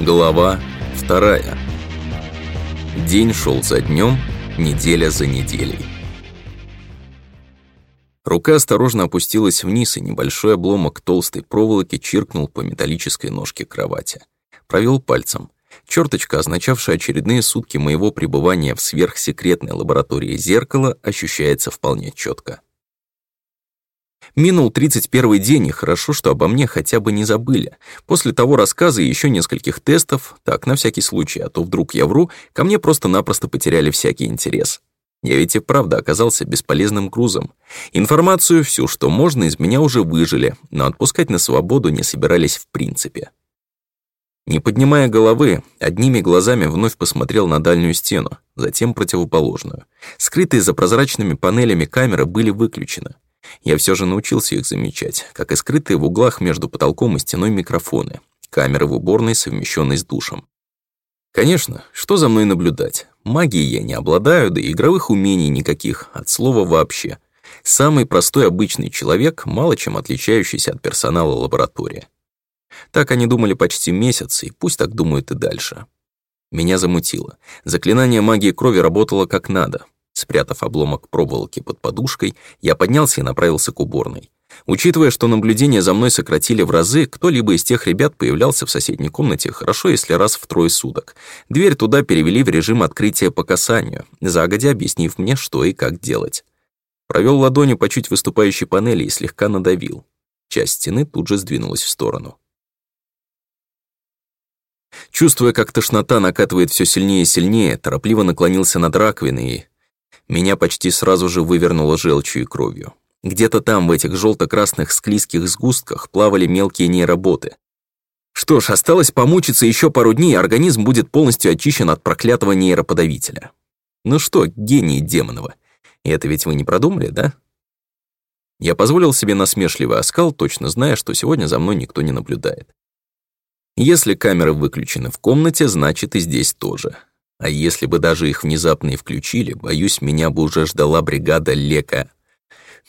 Глава вторая. День шел за днем, неделя за неделей. Рука осторожно опустилась вниз, и небольшой обломок толстой проволоки чиркнул по металлической ножке кровати. Провел пальцем. Черточка, означавшая очередные сутки моего пребывания в сверхсекретной лаборатории зеркала, ощущается вполне четко. Минул 31 день, и хорошо, что обо мне хотя бы не забыли. После того рассказа и еще нескольких тестов, так, на всякий случай, а то вдруг я вру, ко мне просто-напросто потеряли всякий интерес. Я ведь и правда оказался бесполезным грузом. Информацию всю, что можно, из меня уже выжили, но отпускать на свободу не собирались в принципе. Не поднимая головы, одними глазами вновь посмотрел на дальнюю стену, затем противоположную. Скрытые за прозрачными панелями камеры были выключены. Я все же научился их замечать, как и скрытые в углах между потолком и стеной микрофоны, камеры в уборной, совмещенной с душем. Конечно, что за мной наблюдать? Магии я не обладаю, да и игровых умений никаких, от слова вообще. Самый простой обычный человек, мало чем отличающийся от персонала лаборатории. Так они думали почти месяц, и пусть так думают и дальше. Меня замутило. Заклинание магии крови работало как надо, Спрятав обломок проволоки под подушкой, я поднялся и направился к уборной. Учитывая, что наблюдение за мной сократили в разы, кто-либо из тех ребят появлялся в соседней комнате хорошо, если раз в трое суток. Дверь туда перевели в режим открытия по касанию, загодя объяснив мне, что и как делать. Провел ладонью по чуть выступающей панели и слегка надавил. Часть стены тут же сдвинулась в сторону. Чувствуя, как тошнота накатывает все сильнее и сильнее, торопливо наклонился над раковиной и, меня почти сразу же вывернуло желчью и кровью. Где-то там, в этих желто-красных склизких сгустках, плавали мелкие нейроботы. Что ж, осталось помучиться еще пару дней, и организм будет полностью очищен от проклятого нейроподавителя. Ну что, гений Демонова, это ведь вы не продумали, да? Я позволил себе насмешливый оскал, точно зная, что сегодня за мной никто не наблюдает. Если камеры выключены в комнате, значит и здесь тоже. А если бы даже их внезапно и включили, боюсь, меня бы уже ждала бригада лека.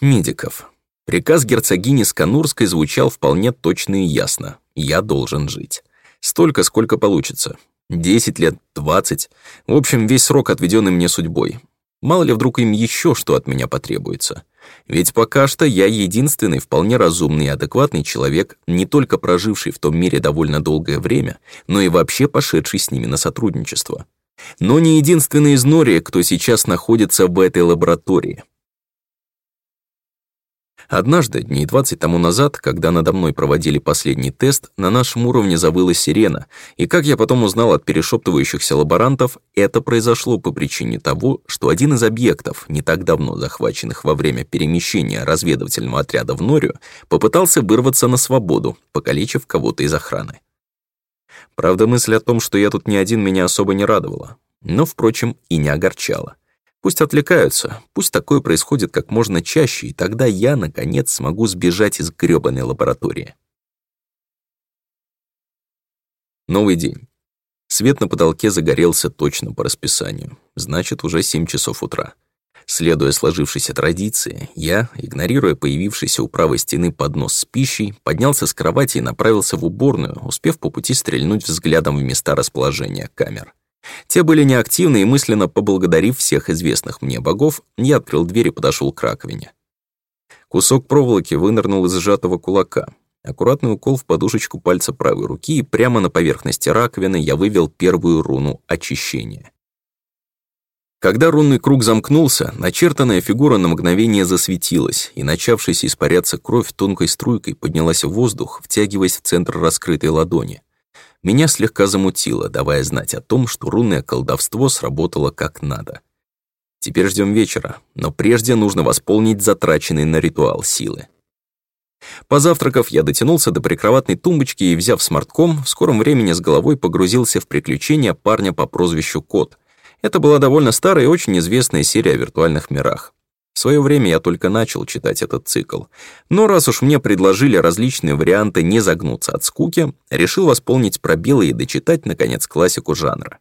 Медиков. Приказ герцогини Сканурской звучал вполне точно и ясно. Я должен жить. Столько, сколько получится. 10 лет, 20. В общем, весь срок, отведенный мне судьбой. Мало ли вдруг им еще что от меня потребуется. Ведь пока что я единственный вполне разумный и адекватный человек, не только проживший в том мире довольно долгое время, но и вообще пошедший с ними на сотрудничество но не единственный из Нори, кто сейчас находится в этой лаборатории. Однажды, дней 20 тому назад, когда надо мной проводили последний тест, на нашем уровне завыла сирена, и как я потом узнал от перешептывающихся лаборантов, это произошло по причине того, что один из объектов, не так давно захваченных во время перемещения разведывательного отряда в Норию, попытался вырваться на свободу, покалечив кого-то из охраны. Правда, мысль о том, что я тут не один, меня особо не радовала. Но, впрочем, и не огорчала. Пусть отвлекаются, пусть такое происходит как можно чаще, и тогда я, наконец, смогу сбежать из грёбаной лаборатории. Новый день. Свет на потолке загорелся точно по расписанию. Значит, уже 7 часов утра. Следуя сложившейся традиции, я, игнорируя появившийся у правой стены поднос с пищей, поднялся с кровати и направился в уборную, успев по пути стрельнуть взглядом в места расположения камер. Те были неактивны, и мысленно поблагодарив всех известных мне богов, я открыл дверь и подошел к раковине. Кусок проволоки вынырнул из сжатого кулака. Аккуратный укол в подушечку пальца правой руки, и прямо на поверхности раковины я вывел первую руну очищения. Когда рунный круг замкнулся, начертанная фигура на мгновение засветилась, и начавшаяся испаряться кровь тонкой струйкой поднялась в воздух, втягиваясь в центр раскрытой ладони. Меня слегка замутило, давая знать о том, что рунное колдовство сработало как надо. Теперь ждем вечера, но прежде нужно восполнить затраченный на ритуал силы. Позавтракав, я дотянулся до прикроватной тумбочки и, взяв смартком, в скором времени с головой погрузился в приключения парня по прозвищу Кот, это была довольно старая и очень известная серия о виртуальных мирах. В свое время я только начал читать этот цикл. Но раз уж мне предложили различные варианты не загнуться от скуки, решил восполнить пробелы и дочитать, наконец, классику жанра.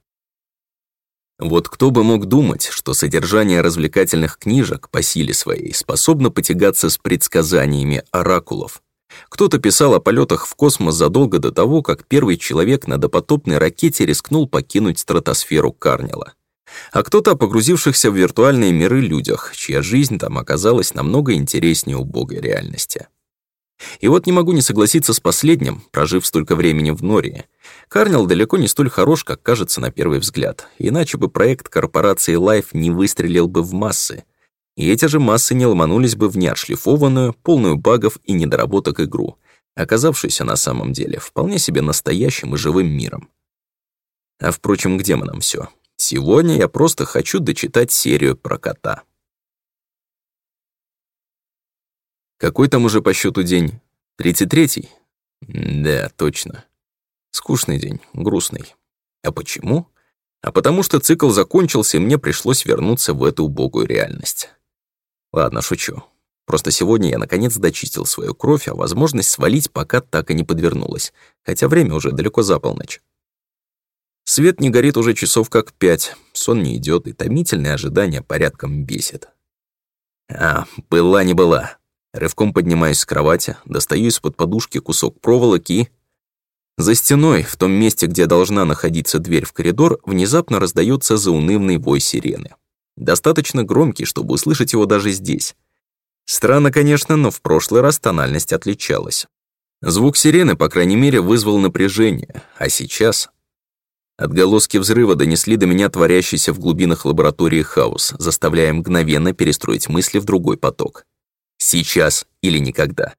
Вот кто бы мог думать, что содержание развлекательных книжек по силе своей способно потягаться с предсказаниями оракулов. Кто-то писал о полетах в космос задолго до того, как первый человек на допотопной ракете рискнул покинуть стратосферу Карнила. А кто-то о погрузившихся в виртуальные миры людях, чья жизнь там оказалась намного интереснее убогой реальности. И вот не могу не согласиться с последним, прожив столько времени в Нории. Карнел далеко не столь хорош, как кажется на первый взгляд, иначе бы проект корпорации Life не выстрелил бы в массы. И эти же массы не ломанулись бы в неотшлифованную, полную багов и недоработок игру, оказавшуюся на самом деле вполне себе настоящим и живым миром. А впрочем, где мы нам все. Сегодня я просто хочу дочитать серию про кота. Какой там уже по счету день? Тридцать третий? Да, точно. Скучный день, грустный. А почему? А потому что цикл закончился, и мне пришлось вернуться в эту убогую реальность. Ладно, шучу. Просто сегодня я наконец дочистил свою кровь, а возможность свалить пока так и не подвернулась, хотя время уже далеко за полночь. Свет не горит уже часов как пять, сон не идет, и томительное ожидание порядком бесит. А, была не была. Рывком поднимаюсь с кровати, достаю из-под подушки кусок проволоки. За стеной, в том месте, где должна находиться дверь в коридор, внезапно раздается заунывный вой сирены. Достаточно громкий, чтобы услышать его даже здесь. Странно, конечно, но в прошлый раз тональность отличалась. Звук сирены, по крайней мере, вызвал напряжение, а сейчас Отголоски взрыва донесли до меня творящийся в глубинах лаборатории хаос, заставляя мгновенно перестроить мысли в другой поток. Сейчас или никогда.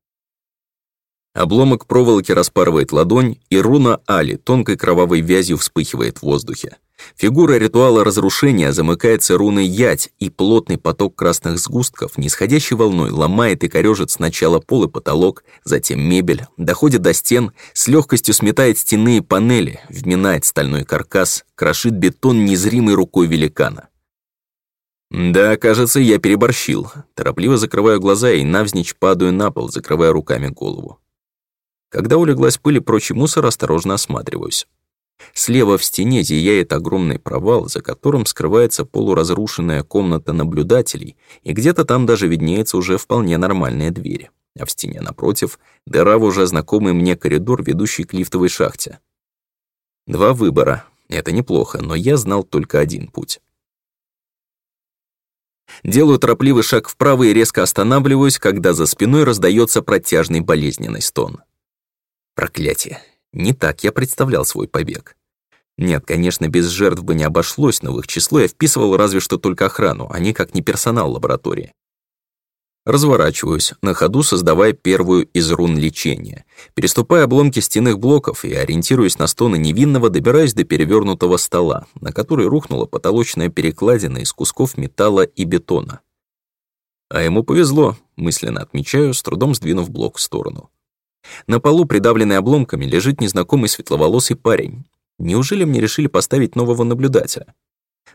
Обломок проволоки распарывает ладонь, и руна Али тонкой кровавой вязью вспыхивает в воздухе. Фигура ритуала разрушения замыкается руной ядь, и плотный поток красных сгустков нисходящей волной ломает и корежит сначала пол и потолок, затем мебель, доходит до стен, с легкостью сметает стенные панели, вминает стальной каркас, крошит бетон незримой рукой великана. «Да, кажется, я переборщил». Торопливо закрываю глаза и навзничь падаю на пол, закрывая руками голову. Когда улеглась пыль и прочий мусор, осторожно осматриваюсь. Слева в стене зияет огромный провал, за которым скрывается полуразрушенная комната наблюдателей, и где-то там даже виднеется уже вполне нормальная дверь. А в стене напротив — дыра в уже знакомый мне коридор, ведущий к лифтовой шахте. Два выбора. Это неплохо, но я знал только один путь. Делаю торопливый шаг вправо и резко останавливаюсь, когда за спиной раздается протяжный болезненный стон. Проклятие. Не так я представлял свой побег. Нет, конечно, без жертв бы не обошлось, но в их число я вписывал разве что только охрану, а не как не персонал лаборатории. Разворачиваюсь, на ходу создавая первую из рун лечения. Переступая обломки стенных блоков и ориентируясь на стоны невинного, добираюсь до перевернутого стола, на который рухнула потолочная перекладина из кусков металла и бетона. А ему повезло, мысленно отмечаю, с трудом сдвинув блок в сторону. На полу, придавленный обломками, лежит незнакомый светловолосый парень. Неужели мне решили поставить нового наблюдателя?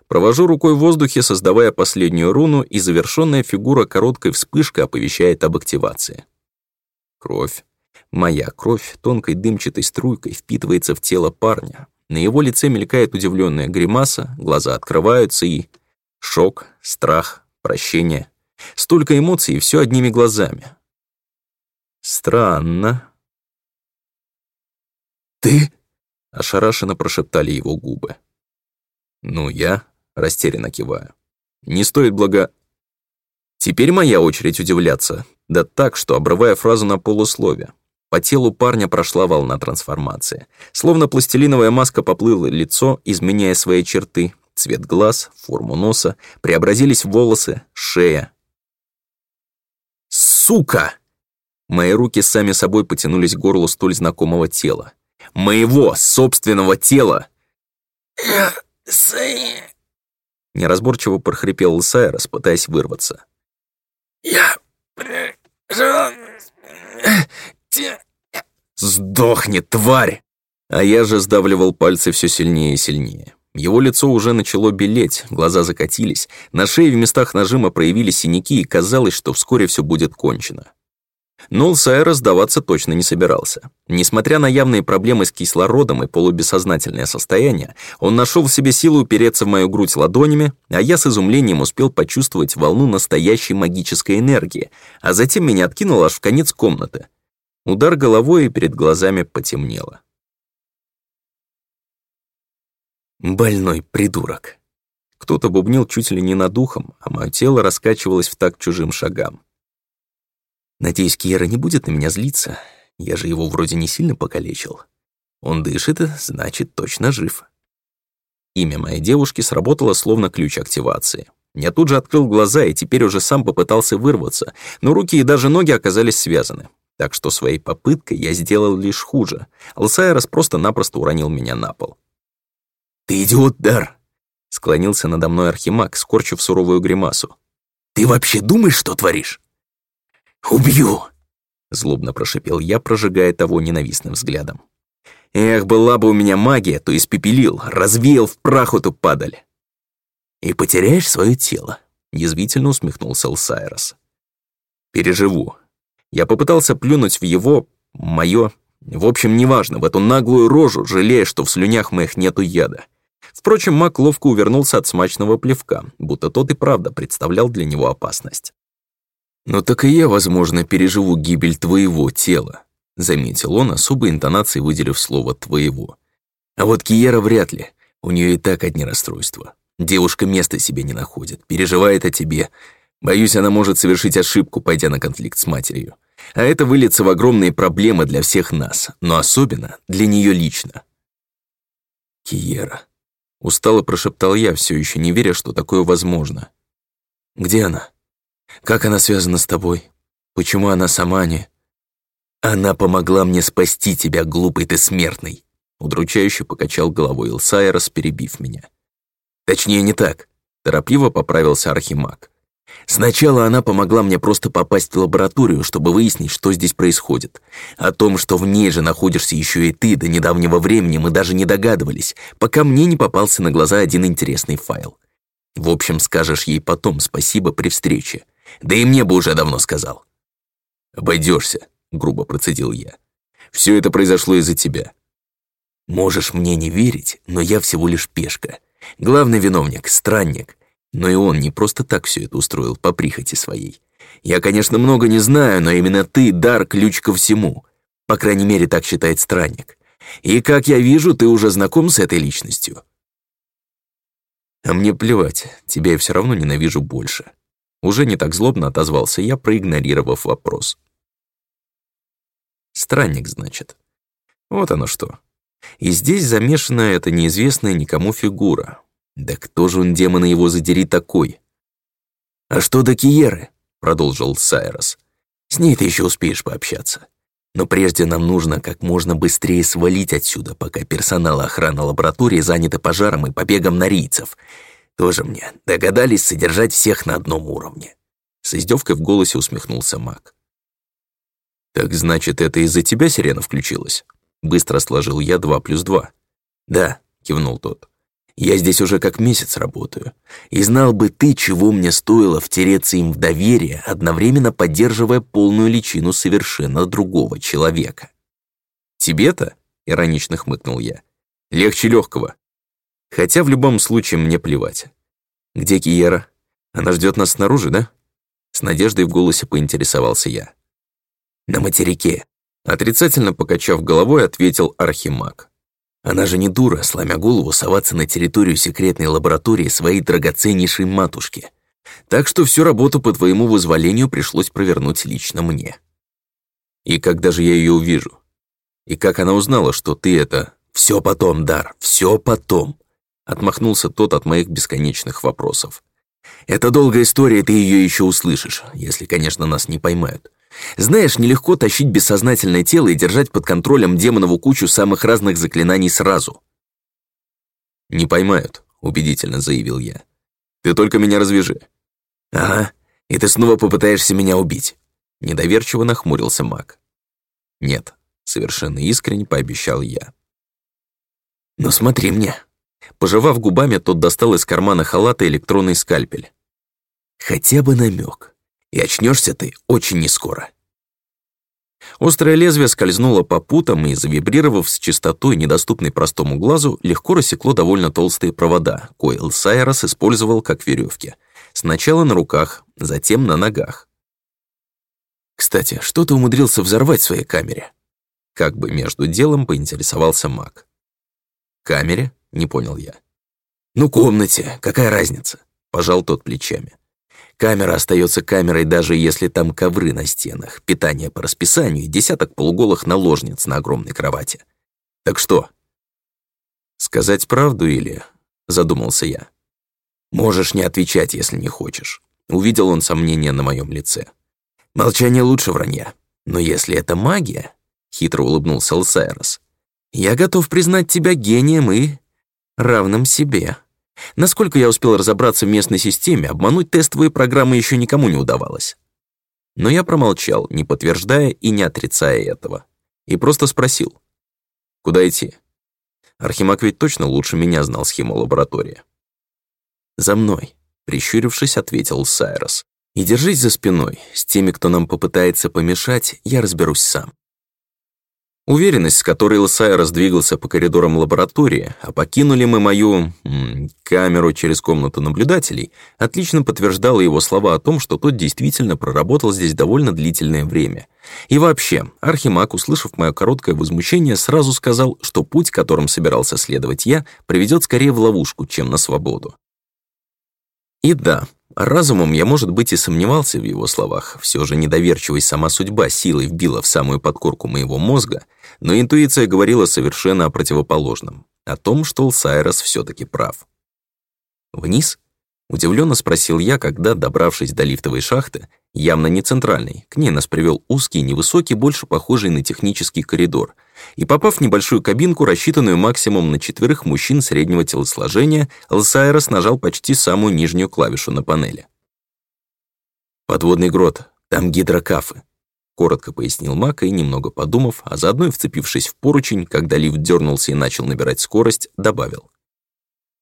Провожу рукой в воздухе, создавая последнюю руну, и завершенная фигура короткой вспышкой оповещает об активации. Кровь. Моя кровь тонкой дымчатой струйкой впитывается в тело парня. На его лице мелькает удивленная гримаса, глаза открываются и... Шок, страх, прощение. Столько эмоций, и все одними глазами. Странно. Ты? Ошарашенно прошептали его губы. Ну, я растерянно киваю. Не стоит благо... Теперь моя очередь удивляться. Да так, что обрывая фразу на полуслове. По телу парня прошла волна трансформации. Словно пластилиновая маска поплыла лицо, изменяя свои черты. Цвет глаз, форму носа, преобразились волосы, шея. «Сука!» Мои руки сами собой потянулись к горлу столь знакомого тела. Моего собственного тела! Неразборчиво прохрипел Лысайрос, пытаясь вырваться. «Я «Сдохни, тварь!» А я же сдавливал пальцы все сильнее и сильнее. Его лицо уже начало белеть, глаза закатились, на шее в местах нажима проявились синяки, и казалось, что вскоре все будет кончено. Нол Сайра сдаваться точно не собирался. Несмотря на явные проблемы с кислородом и полубессознательное состояние, он нашел в себе силу упереться в мою грудь ладонями, а я с изумлением успел почувствовать волну настоящей магической энергии, а затем меня откинуло аж в конец комнаты. Удар головой и перед глазами потемнело. «Больной придурок!» Кто-то бубнил чуть ли не над ухом, а мое тело раскачивалось в такт чужим шагам. Надеюсь, Кьера не будет на меня злиться. Я же его вроде не сильно покалечил. Он дышит, значит, точно жив. Имя моей девушки сработало словно ключ активации. Я тут же открыл глаза и теперь уже сам попытался вырваться, но руки и даже ноги оказались связаны. Так что своей попыткой я сделал лишь хуже. Алсайрос просто-напросто уронил меня на пол. «Ты идиот, Дар!» — склонился надо мной Архимаг, скорчив суровую гримасу. «Ты вообще думаешь, что творишь?» «Убью!» — злобно прошипел я, прожигая того ненавистным взглядом. «Эх, была бы у меня магия, то испепелил, развеял в прах эту падаль!» «И потеряешь свое тело», — язвительно усмехнулся Лсайрос. «Переживу». Я попытался плюнуть в его, мое, в общем, неважно, в эту наглую рожу, жалея, что в слюнях моих нету яда. Впрочем, маг ловко увернулся от смачного плевка, будто тот и правда представлял для него опасность. «Но так и я, возможно, переживу гибель твоего тела», заметил он, а особой интонацией выделив слово «твоего». «А вот Киера вряд ли. У нее и так одни расстройства. Девушка места себе не находит, переживает о тебе. Боюсь, она может совершить ошибку, пойдя на конфликт с матерью. А это выльется в огромные проблемы для всех нас, но особенно для нее лично». «Киера», — устало прошептал я, все еще не веря, что такое возможно. «Где она?» Как она связана с тобой? Почему она сама не...» «Она помогла мне спасти тебя, глупый ты смертный!» Удручающе покачал головой Илсайрос, перебив меня. «Точнее, не так», — торопливо поправился Архимаг. «Сначала она помогла мне просто попасть в лабораторию, чтобы выяснить, что здесь происходит. О том, что в ней же находишься еще и ты, до недавнего времени мы даже не догадывались, пока мне не попался на глаза один интересный файл. В общем, скажешь ей потом спасибо при встрече. Да и мне бы уже давно сказал. «Обойдешься», — грубо процедил я. «Все это произошло из-за тебя». «Можешь мне не верить, но я всего лишь пешка. Главный виновник — странник. Но и он не просто так все это устроил по прихоти своей. Я, конечно, много не знаю, но именно ты — дар ключ ко всему. По крайней мере, так считает странник. И, как я вижу, ты уже знаком с этой личностью». «А мне плевать, тебя я все равно ненавижу больше», уже не так злобно отозвался я, проигнорировав вопрос. Странник, значит. Вот оно что. И здесь замешана эта неизвестная никому фигура. Да кто же он, демона его задери, такой? «А что до Киеры?» — продолжил Сайрос. «С ней ты еще успеешь пообщаться. Но прежде нам нужно как можно быстрее свалить отсюда, пока персонал охраны лаборатории заняты пожаром и побегом нарийцев. Тоже мне. Догадались содержать всех на одном уровне. С издевкой в голосе усмехнулся маг. «Так значит, это из-за тебя сирена включилась?» Быстро сложил я два плюс два. «Да», — кивнул тот. «Я здесь уже как месяц работаю. И знал бы ты, чего мне стоило втереться им в доверие, одновременно поддерживая полную личину совершенно другого человека». «Тебе-то?» — иронично хмыкнул я. «Легче легкого. Хотя в любом случае мне плевать. Где Киера? Она ждет нас снаружи, да? С надеждой в голосе поинтересовался я. На материке. Отрицательно покачав головой, ответил Архимаг. Она же не дура, сломя голову, соваться на территорию секретной лаборатории своей драгоценнейшей матушки. Так что всю работу по твоему вызволению пришлось провернуть лично мне. И когда же я ее увижу? И как она узнала, что ты это... Все потом, Дар, все потом. Отмахнулся тот от моих бесконечных вопросов. «Это долгая история, ты ее еще услышишь, если, конечно, нас не поймают. Знаешь, нелегко тащить бессознательное тело и держать под контролем демонову кучу самых разных заклинаний сразу». «Не поймают», — убедительно заявил я. «Ты только меня развяжи». «Ага, и ты снова попытаешься меня убить», — недоверчиво нахмурился маг. «Нет», — совершенно искренне пообещал я. «Ну смотри мне», Пожевав губами, тот достал из кармана халата электронный скальпель. «Хотя бы намек. И очнешься ты очень нескоро». Острое лезвие скользнуло по путам и, завибрировав с частотой, недоступной простому глазу, легко рассекло довольно толстые провода, коил Сайрос использовал как веревки. Сначала на руках, затем на ногах. «Кстати, что ты умудрился взорвать в своей камере?» Как бы между делом поинтересовался маг. «Камере?» Не понял я. «Ну, комнате, какая разница?» Пожал тот плечами. Камера остается камерой, даже если там ковры на стенах, питание по расписанию и десяток полуголых наложниц на огромной кровати. Так что? Сказать правду или... Задумался я. Можешь не отвечать, если не хочешь. Увидел он сомнение на моем лице. Молчание лучше вранья. Но если это магия... Хитро улыбнулся Лсайрос. Я готов признать тебя гением и равным себе. Насколько я успел разобраться в местной системе, обмануть тестовые программы еще никому не удавалось. Но я промолчал, не подтверждая и не отрицая этого. И просто спросил. «Куда идти?» Архимаг ведь точно лучше меня знал схему лаборатории. «За мной», — прищурившись, ответил Сайрос. «И держись за спиной. С теми, кто нам попытается помешать, я разберусь сам». Уверенность, с которой Лысай раздвигался по коридорам лаборатории, а покинули мы мою... камеру через комнату наблюдателей, отлично подтверждала его слова о том, что тот действительно проработал здесь довольно длительное время. И вообще, Архимаг, услышав мое короткое возмущение, сразу сказал, что путь, которым собирался следовать я, приведет скорее в ловушку, чем на свободу. И да, Разумом я, может быть, и сомневался в его словах, все же недоверчивость сама судьба силой вбила в самую подкорку моего мозга, но интуиция говорила совершенно о противоположном, о том, что Сайрос все таки прав. «Вниз?» — удивленно спросил я, когда, добравшись до лифтовой шахты, явно не центральной, к ней нас привел узкий, невысокий, больше похожий на технический коридор, и попав в небольшую кабинку, рассчитанную максимум на четверых мужчин среднего телосложения, Лсайрос нажал почти самую нижнюю клавишу на панели. «Подводный грот. Там гидрокафы», — коротко пояснил Мак и, немного подумав, а заодно и вцепившись в поручень, когда лифт дернулся и начал набирать скорость, добавил.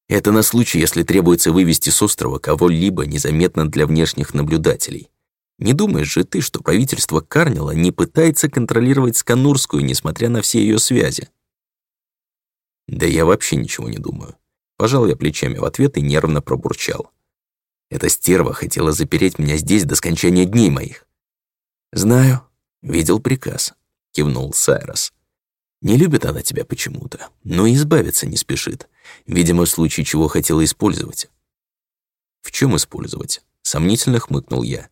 «Это на случай, если требуется вывести с острова кого-либо незаметно для внешних наблюдателей. Не думаешь же ты, что правительство Карнила не пытается контролировать Сканурскую, несмотря на все ее связи? Да я вообще ничего не думаю. Пожал я плечами в ответ и нервно пробурчал. Эта стерва хотела запереть меня здесь до скончания дней моих. Знаю. Видел приказ. Кивнул Сайрос. Не любит она тебя почему-то, но избавиться не спешит. Видимо, в случае чего хотела использовать. В чем использовать? Сомнительно хмыкнул я.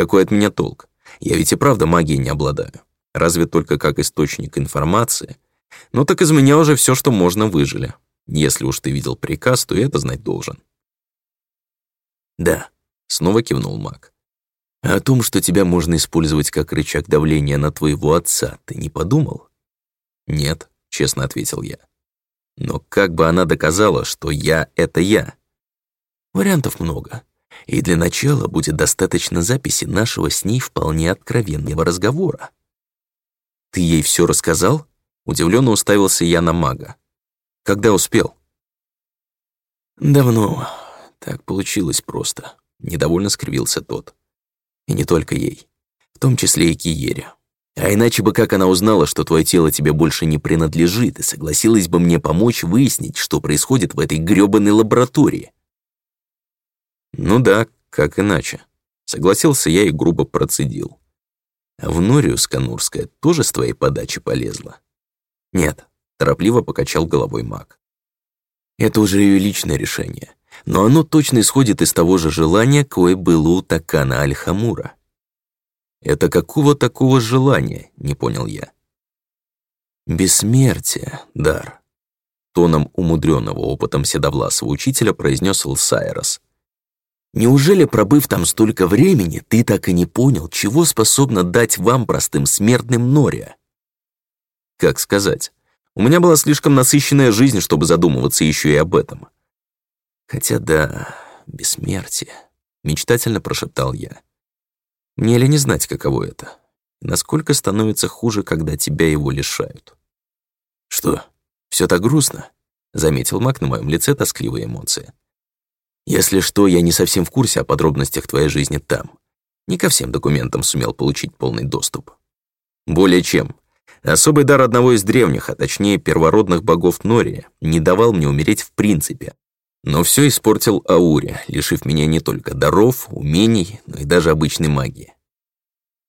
Какой от меня толк? Я ведь и правда магией не обладаю. Разве только как источник информации. Но так из меня уже все, что можно, выжили. Если уж ты видел приказ, то и это знать должен. Да, снова кивнул маг. А о том, что тебя можно использовать как рычаг давления на твоего отца, ты не подумал? Нет, честно ответил я. Но как бы она доказала, что я — это я? Вариантов много, и для начала будет достаточно записи нашего с ней вполне откровенного разговора. «Ты ей все рассказал?» Удивленно уставился я на мага. «Когда успел?» «Давно. Так получилось просто», — недовольно скривился тот. «И не только ей. В том числе и Киере. А иначе бы как она узнала, что твое тело тебе больше не принадлежит и согласилась бы мне помочь выяснить, что происходит в этой грёбаной лаборатории?» Ну да, как иначе. Согласился я и грубо процедил. А в Норию Сканурская тоже с твоей подачи полезла? Нет, торопливо покачал головой маг. Это уже ее личное решение, но оно точно исходит из того же желания, кое было у Такана Альхамура. «Это какого такого желания?» — не понял я. «Бессмертие, дар», — тоном умудренного опытом седовласого учителя произнес Лсайрос. Неужели, пробыв там столько времени, ты так и не понял, чего способна дать вам простым смертным Нория? Как сказать? У меня была слишком насыщенная жизнь, чтобы задумываться еще и об этом. Хотя да, бессмертие, мечтательно прошептал я. Мне ли не знать, каково это? Насколько становится хуже, когда тебя его лишают? Что, все так грустно? Заметил Мак на моем лице тоскливые эмоции. Если что, я не совсем в курсе о подробностях твоей жизни там. Не ко всем документам сумел получить полный доступ. Более чем. Особый дар одного из древних, а точнее первородных богов Нория, не давал мне умереть в принципе. Но все испортил Аури, лишив меня не только даров, умений, но и даже обычной магии.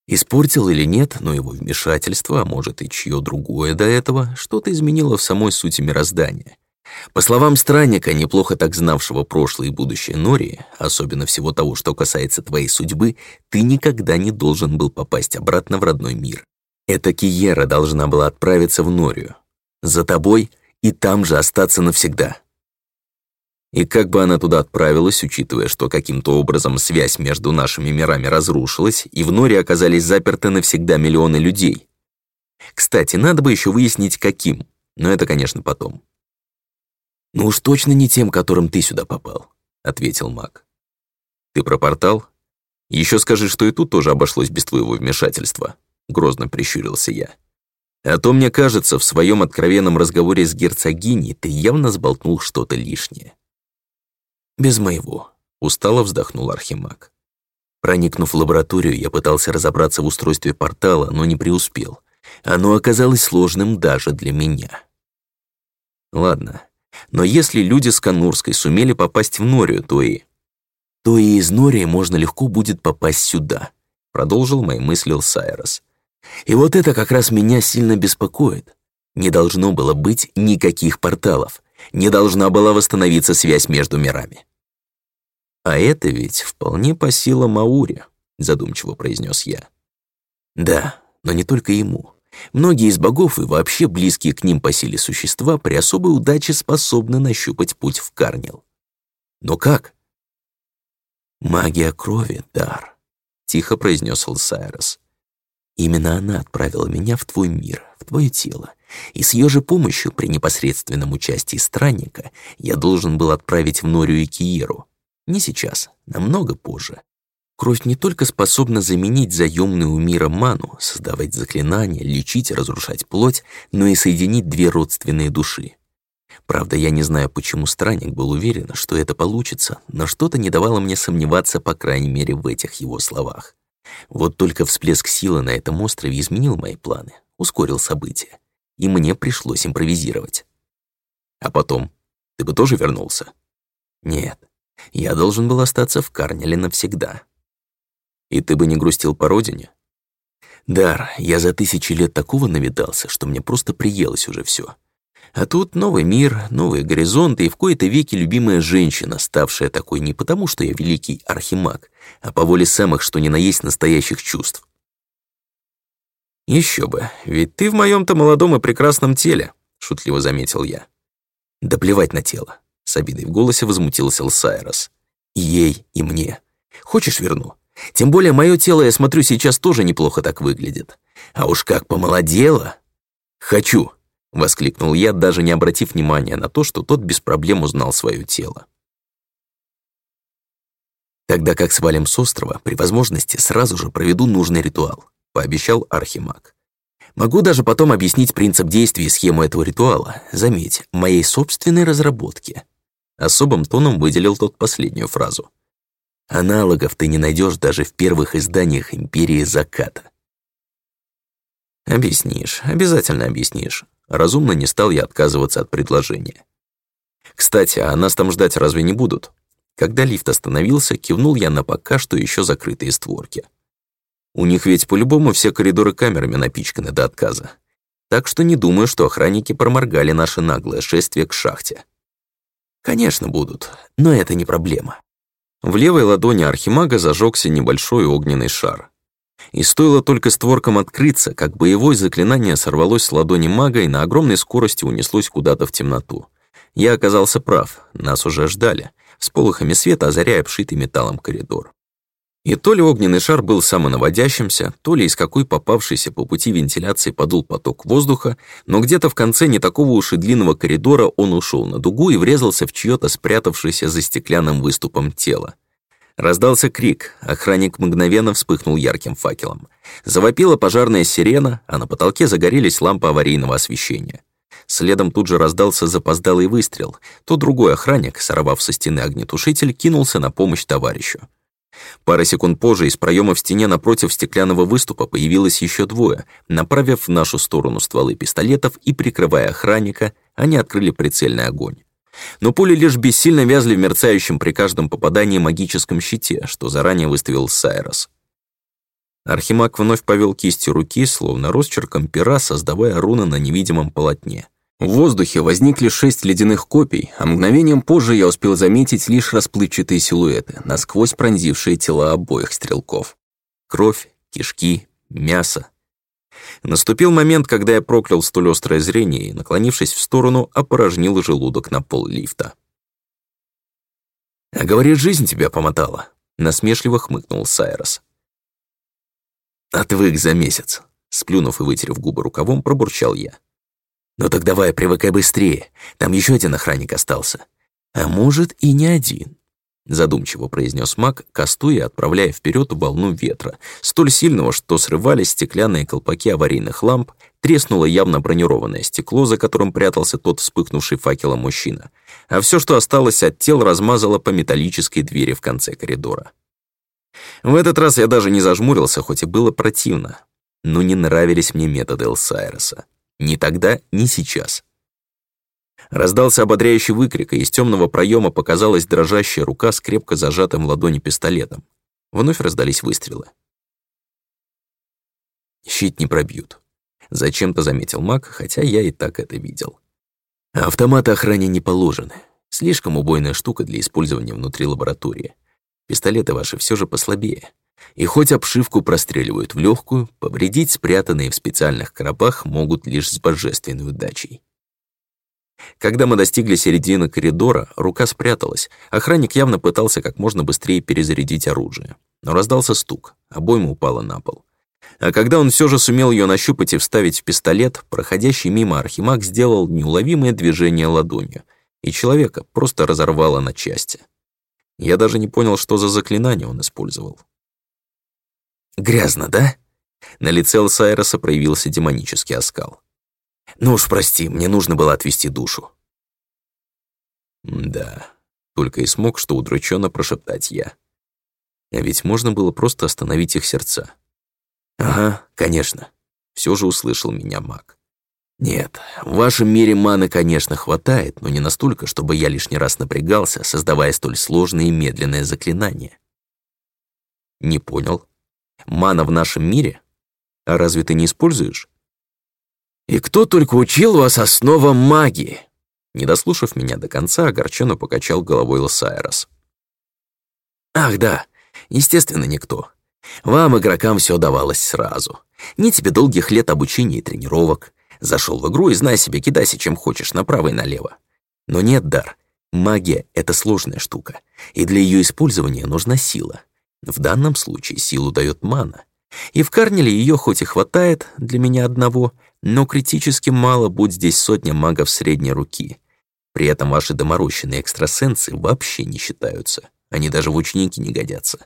Испортил или нет, но его вмешательство, а может и чье другое до этого, что-то изменило в самой сути мироздания. По словам странника, неплохо так знавшего прошлое и будущее Нори, особенно всего того, что касается твоей судьбы, ты никогда не должен был попасть обратно в родной мир. Эта Киера должна была отправиться в Норию. За тобой и там же остаться навсегда. И как бы она туда отправилась, учитывая, что каким-то образом связь между нашими мирами разрушилась, и в Норе оказались заперты навсегда миллионы людей. Кстати, надо бы еще выяснить, каким, но это, конечно, потом. «Ну уж точно не тем, которым ты сюда попал», — ответил маг. «Ты про портал? Еще скажи, что и тут тоже обошлось без твоего вмешательства», — грозно прищурился я. «А то, мне кажется, в своем откровенном разговоре с герцогиней ты явно сболтнул что-то лишнее». «Без моего», — устало вздохнул Архимаг. Проникнув в лабораторию, я пытался разобраться в устройстве портала, но не преуспел. Оно оказалось сложным даже для меня. «Ладно, но если люди с Конурской сумели попасть в Норию, то и... То и из Нории можно легко будет попасть сюда, продолжил мои мысли Сайрос. И вот это как раз меня сильно беспокоит. Не должно было быть никаких порталов. Не должна была восстановиться связь между мирами. «А это ведь вполне по силам Аури», — задумчиво произнес я. «Да, но не только ему. Многие из богов и вообще близкие к ним по силе существа при особой удаче способны нащупать путь в Карнил. Но как? «Магия крови — дар», — тихо произнес Алсайрос. «Именно она отправила меня в твой мир, в твое тело, и с ее же помощью при непосредственном участии странника я должен был отправить в Норию и Киеру. Не сейчас, намного позже, Кровь не только способна заменить заемную миром ману, создавать заклинания, лечить, разрушать плоть, но и соединить две родственные души. Правда, я не знаю, почему странник был уверен, что это получится, но что-то не давало мне сомневаться, по крайней мере, в этих его словах. Вот только всплеск силы на этом острове изменил мои планы, ускорил события, и мне пришлось импровизировать. А потом? Ты бы тоже вернулся? Нет, я должен был остаться в Карнеле навсегда. И ты бы не грустил по родине? Дар, я за тысячи лет такого навидался, что мне просто приелось уже все. А тут новый мир, новые горизонты и в кои-то веки любимая женщина, ставшая такой не потому, что я великий архимаг, а по воле самых, что ни на есть настоящих чувств. Еще бы, ведь ты в моем то молодом и прекрасном теле», — шутливо заметил я. «Да плевать на тело», — с обидой в голосе возмутился Лсайрос. Ей, и мне. Хочешь верну? Тем более мое тело, я смотрю, сейчас тоже неплохо так выглядит. А уж как помолодело! Хочу!» — воскликнул я, даже не обратив внимания на то, что тот без проблем узнал свое тело. «Тогда как свалим с острова, при возможности сразу же проведу нужный ритуал», — пообещал Архимаг. «Могу даже потом объяснить принцип действия и схему этого ритуала, заметь, моей собственной разработки». Особым тоном выделил тот последнюю фразу — Аналогов ты не найдешь даже в первых изданиях «Империи заката». «Объяснишь, обязательно объяснишь». Разумно не стал я отказываться от предложения. «Кстати, а нас там ждать разве не будут?» Когда лифт остановился, кивнул я на пока что еще закрытые створки. «У них ведь по-любому все коридоры камерами напичканы до отказа. Так что не думаю, что охранники проморгали наше наглое шествие к шахте». «Конечно будут, но это не проблема». В левой ладони Архимага зажегся небольшой огненный шар. И стоило только створкам открыться, как боевое заклинание сорвалось с ладони мага и на огромной скорости унеслось куда-то в темноту. Я оказался прав, нас уже ждали, с полохами света озаряя обшитый металлом коридор. И то ли огненный шар был самонаводящимся, то ли из какой попавшейся по пути вентиляции подул поток воздуха, но где-то в конце не такого уж и длинного коридора он ушел на дугу и врезался в чье-то спрятавшееся за стеклянным выступом тело. Раздался крик, охранник мгновенно вспыхнул ярким факелом. Завопила пожарная сирена, а на потолке загорелись лампы аварийного освещения. Следом тут же раздался запоздалый выстрел. То другой охранник, сорвав со стены огнетушитель, кинулся на помощь товарищу. Пара секунд позже из проема в стене напротив стеклянного выступа появилось еще двое. Направив в нашу сторону стволы пистолетов и прикрывая охранника, они открыли прицельный огонь. Но пули лишь бессильно вязли в мерцающем при каждом попадании магическом щите, что заранее выставил Сайрос. Архимаг вновь повел кистью руки, словно росчерком пера, создавая руны на невидимом полотне. В воздухе возникли шесть ледяных копий, а мгновением позже я успел заметить лишь расплывчатые силуэты, насквозь пронзившие тела обоих стрелков. Кровь, кишки, мясо. Наступил момент, когда я проклял столь острое зрение и, наклонившись в сторону, опорожнил желудок на пол лифта. «А говорит, жизнь тебя помотала», — насмешливо хмыкнул Сайрос. «Отвык за месяц», — сплюнув и вытерев губы рукавом, пробурчал я. «Ну так давай, привыкай быстрее. Там еще один охранник остался». «А может, и не один». Задумчиво произнес маг, кастуя, отправляя вперед волну ветра, столь сильного, что срывались стеклянные колпаки аварийных ламп, треснуло явно бронированное стекло, за которым прятался тот вспыхнувший факелом мужчина, а все, что осталось от тел, размазало по металлической двери в конце коридора. В этот раз я даже не зажмурился, хоть и было противно. Но не нравились мне методы Элсайроса. Ни тогда, ни сейчас. Раздался ободряющий выкрик, и из темного проема показалась дрожащая рука с крепко зажатым в ладони пистолетом. Вновь раздались выстрелы. «Щит не пробьют», — зачем-то заметил маг, хотя я и так это видел. «Автоматы охране не положены. Слишком убойная штука для использования внутри лаборатории. Пистолеты ваши все же послабее. И хоть обшивку простреливают в легкую, повредить спрятанные в специальных коробах могут лишь с божественной удачей. Когда мы достигли середины коридора, рука спряталась. Охранник явно пытался как можно быстрее перезарядить оружие. Но раздался стук, обойма упала на пол. А когда он все же сумел ее нащупать и вставить в пистолет, проходящий мимо Архимаг сделал неуловимое движение ладонью, и человека просто разорвало на части. Я даже не понял, что за заклинание он использовал. Грязно, да? На лице Лсайроса проявился демонический оскал. Ну уж прости, мне нужно было отвести душу. Да, только и смог, что удрученно прошептать я. А ведь можно было просто остановить их сердца. Ага, конечно. Все же услышал меня маг. Нет, в вашем мире маны, конечно, хватает, но не настолько, чтобы я лишний раз напрягался, создавая столь сложные и медленные заклинания. Не понял мана в нашем мире? А разве ты не используешь? И кто только учил вас основам магии? Не дослушав меня до конца, огорченно покачал головой Лосайрос. Ах да, естественно, никто. Вам, игрокам, все давалось сразу. Ни тебе долгих лет обучения и тренировок. Зашел в игру и знай себе, кидайся чем хочешь, направо и налево. Но нет, Дар, магия — это сложная штука, и для ее использования нужна сила. В данном случае силу дает мана. И в Карнеле ее хоть и хватает для меня одного, но критически мало, будь здесь сотня магов средней руки. При этом ваши доморощенные экстрасенсы вообще не считаются. Они даже в ученики не годятся.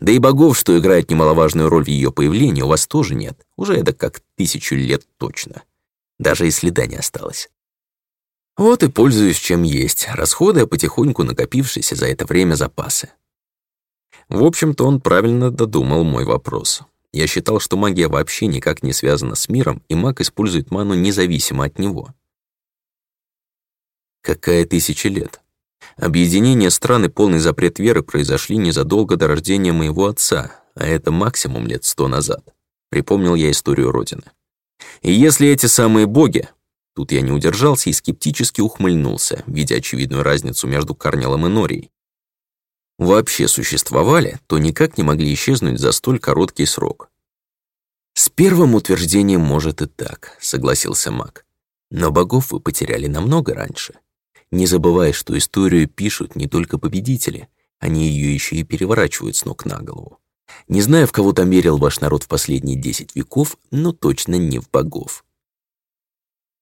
Да и богов, что играют немаловажную роль в ее появлении, у вас тоже нет. Уже это как тысячу лет точно. Даже и следа не осталось. Вот и пользуюсь чем есть, расходуя а потихоньку накопившиеся за это время запасы. В общем-то, он правильно додумал мой вопрос. Я считал, что магия вообще никак не связана с миром, и маг использует ману независимо от него. Какая тысяча лет? Объединение стран и полный запрет веры произошли незадолго до рождения моего отца, а это максимум лет сто назад. Припомнил я историю Родины. И если эти самые боги... Тут я не удержался и скептически ухмыльнулся, видя очевидную разницу между Карнелом и Норией вообще существовали, то никак не могли исчезнуть за столь короткий срок. «С первым утверждением может и так», — согласился Мак. «Но богов вы потеряли намного раньше. Не забывая, что историю пишут не только победители, они ее еще и переворачивают с ног на голову. Не знаю, в кого там верил ваш народ в последние десять веков, но точно не в богов».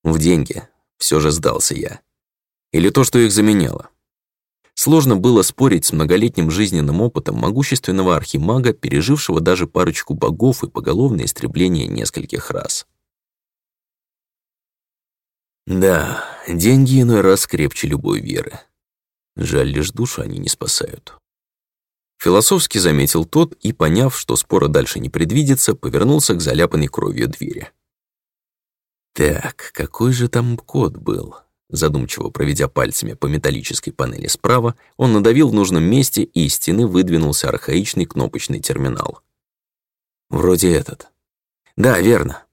«В деньги», — все же сдался я. «Или то, что их заменяло. Сложно было спорить с многолетним жизненным опытом могущественного архимага, пережившего даже парочку богов и поголовное истребление нескольких раз. Да, деньги иной раз крепче любой веры. Жаль, лишь душу они не спасают. Философски заметил тот и, поняв, что спора дальше не предвидится, повернулся к заляпанной кровью двери. Так, какой же там код был? Задумчиво проведя пальцами по металлической панели справа, он надавил в нужном месте, и из стены выдвинулся архаичный кнопочный терминал. «Вроде этот». «Да, верно».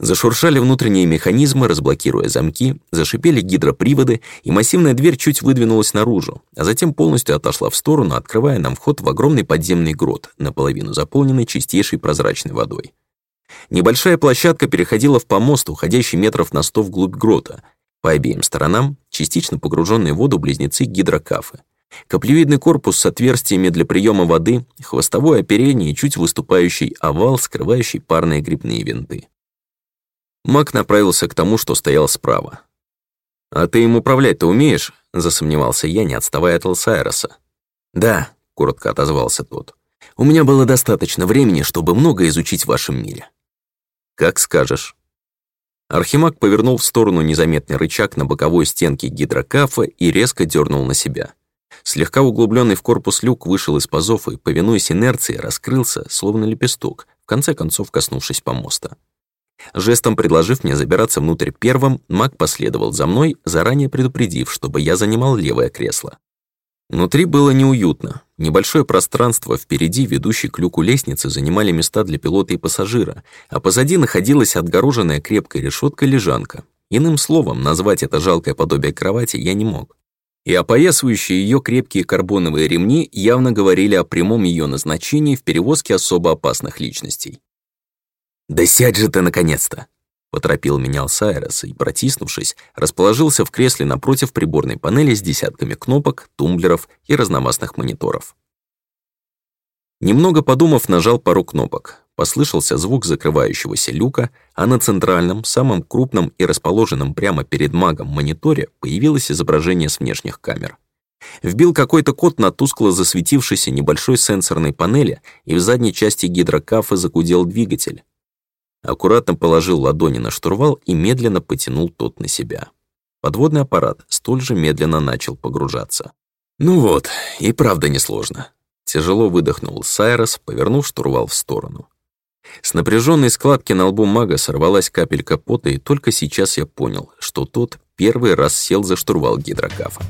Зашуршали внутренние механизмы, разблокируя замки, зашипели гидроприводы, и массивная дверь чуть выдвинулась наружу, а затем полностью отошла в сторону, открывая нам вход в огромный подземный грот, наполовину заполненный чистейшей прозрачной водой. Небольшая площадка переходила в помост, уходящий метров на сто вглубь грота — по обеим сторонам частично погруженные в воду близнецы гидрокафы. Каплевидный корпус с отверстиями для приема воды, хвостовое оперение и чуть выступающий овал, скрывающий парные грибные винты. Мак направился к тому, что стоял справа. «А ты им управлять-то умеешь?» — засомневался я, не отставая от Лсайроса. «Да», — коротко отозвался тот. «У меня было достаточно времени, чтобы много изучить в вашем мире». «Как скажешь». Архимаг повернул в сторону незаметный рычаг на боковой стенке гидрокафа и резко дернул на себя. Слегка углубленный в корпус люк вышел из пазов и, повинуясь инерции, раскрылся, словно лепесток, в конце концов коснувшись помоста. Жестом предложив мне забираться внутрь первым, маг последовал за мной, заранее предупредив, чтобы я занимал левое кресло. Внутри было неуютно, Небольшое пространство впереди, ведущей к люку лестницы, занимали места для пилота и пассажира, а позади находилась отгороженная крепкой решеткой лежанка. Иным словом, назвать это жалкое подобие кровати я не мог. И опоясывающие ее крепкие карбоновые ремни явно говорили о прямом ее назначении в перевозке особо опасных личностей. «Да сядь же ты наконец-то!» Поторопил меня Сайрес и, протиснувшись, расположился в кресле напротив приборной панели с десятками кнопок, тумблеров и разномастных мониторов. Немного подумав, нажал пару кнопок. Послышался звук закрывающегося люка, а на центральном, самом крупном и расположенном прямо перед магом мониторе появилось изображение с внешних камер. Вбил какой-то код на тускло засветившейся небольшой сенсорной панели, и в задней части гидрокафы загудел двигатель аккуратно положил ладони на штурвал и медленно потянул тот на себя. Подводный аппарат столь же медленно начал погружаться. «Ну вот, и правда несложно», — тяжело выдохнул Сайрос, повернув штурвал в сторону. С напряженной складки на лбу мага сорвалась капелька пота, и только сейчас я понял, что тот первый раз сел за штурвал гидрокафа.